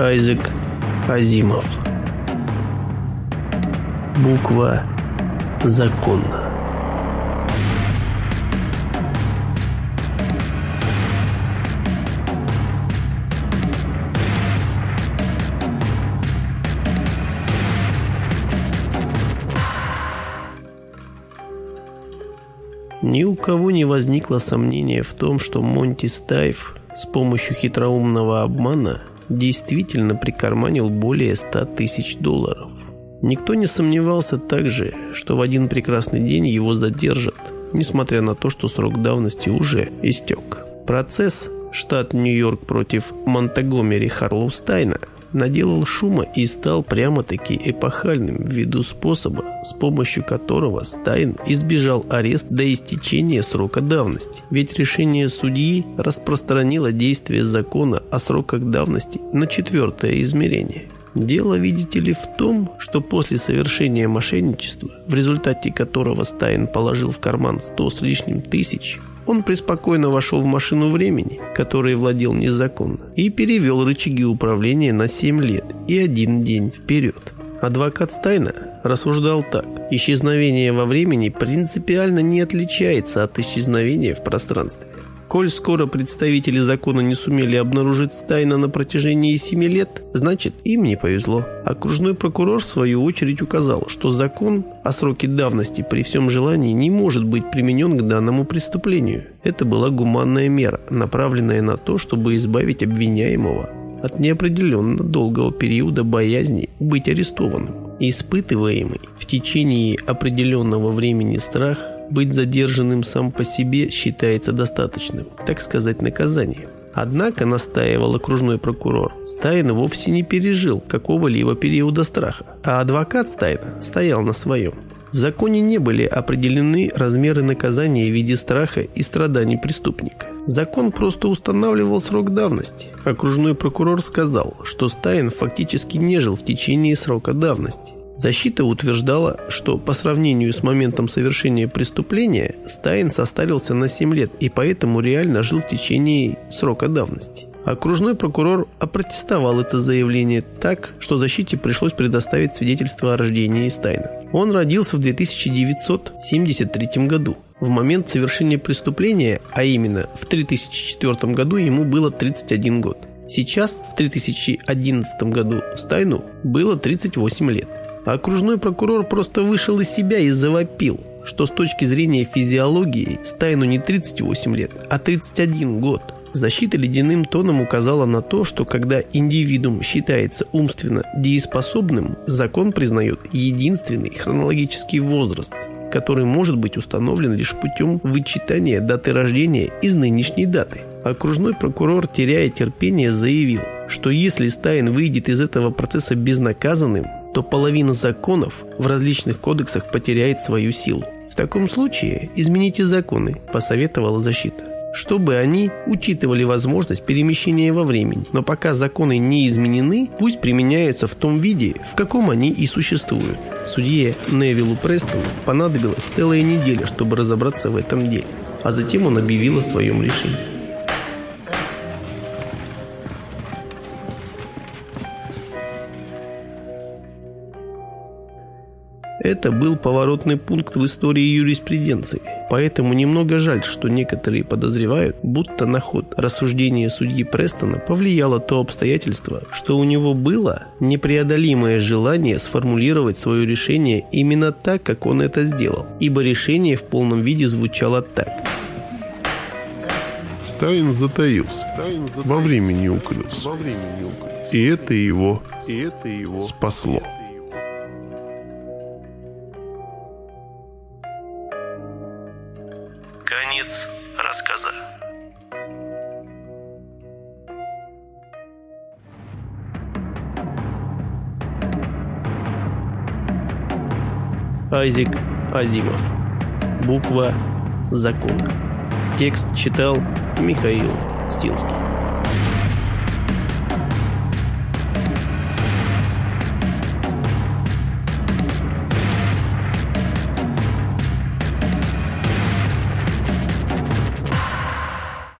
Айзек Азимов. Буква закона. Ни у кого не возникло сомнения в том, что Монти Стайф с помощью хитроумного обмана действительно прикарманил более 100 тысяч долларов. Никто не сомневался также, что в один прекрасный день его задержат, несмотря на то, что срок давности уже истек. Процесс штат Нью-Йорк против Монтагомери Харлоустайна наделал шума и стал прямо-таки эпохальным ввиду способа, с помощью которого Стайн избежал арест до истечения срока давности. Ведь решение судьи распространило действие закона о сроках давности на четвертое измерение. Дело, видите ли, в том, что после совершения мошенничества, в результате которого Стайн положил в карман 100 с лишним тысяч, он преспокойно вошел в машину времени, которой владел незаконно, и перевел рычаги управления на 7 лет и один день вперед. Адвокат Стайна рассуждал так. Исчезновение во времени принципиально не отличается от исчезновения в пространстве. Коль скоро представители закона не сумели обнаружить Стайна на протяжении семи лет, значит им не повезло. Окружной прокурор в свою очередь указал, что закон о сроке давности при всем желании не может быть применен к данному преступлению. Это была гуманная мера, направленная на то, чтобы избавить обвиняемого от неопределенно долгого периода боязни быть арестованным. Испытываемый в течение определенного времени страх – быть задержанным сам по себе считается достаточным, так сказать, наказанием. Однако, настаивал окружной прокурор, Стайн вовсе не пережил какого-либо периода страха, а адвокат Стайна стоял на своем. В законе не были определены размеры наказания в виде страха и страданий преступника. Закон просто устанавливал срок давности. Окружной прокурор сказал, что Стайн фактически не жил в течение срока давности. Защита утверждала, что по сравнению с моментом совершения преступления Стайн состарился на 7 лет и поэтому реально жил в течение срока давности. Окружной прокурор опротестовал это заявление так, что защите пришлось предоставить свидетельство о рождении Стайна. Он родился в 2973 году. В момент совершения преступления, а именно в 3004 году ему было 31 год. Сейчас, в 3011 году, Стайну было 38 лет. А окружной прокурор просто вышел из себя и завопил, что с точки зрения физиологии Стайну не 38 лет, а 31 год. Защита ледяным тоном указала на то, что когда индивидуум считается умственно дееспособным, закон признает единственный хронологический возраст, который может быть установлен лишь путем вычитания даты рождения из нынешней даты. Окружной прокурор, теряя терпение, заявил, что если Стайн выйдет из этого процесса безнаказанным, то половина законов в различных кодексах потеряет свою силу. В таком случае измените законы, посоветовала защита чтобы они учитывали возможность перемещения во времени. Но пока законы не изменены, пусть применяются в том виде, в каком они и существуют. Судье Невилу Престону понадобилась целая неделя, чтобы разобраться в этом деле. А затем он объявил о своем решении. Это был поворотный пункт в истории юриспруденции. Поэтому немного жаль, что некоторые подозревают, будто на ход рассуждения судьи Престона повлияло то обстоятельство, что у него было непреодолимое желание сформулировать свое решение именно так, как он это сделал, ибо решение в полном виде звучало так. Стайн затаился, Стайн затаился. Во времени укрылся. Во времени укрылся. И это его, и это его спасло. Конец рассказа. Айзек Азимов. Буква закона. Текст читал Михаил Стинский.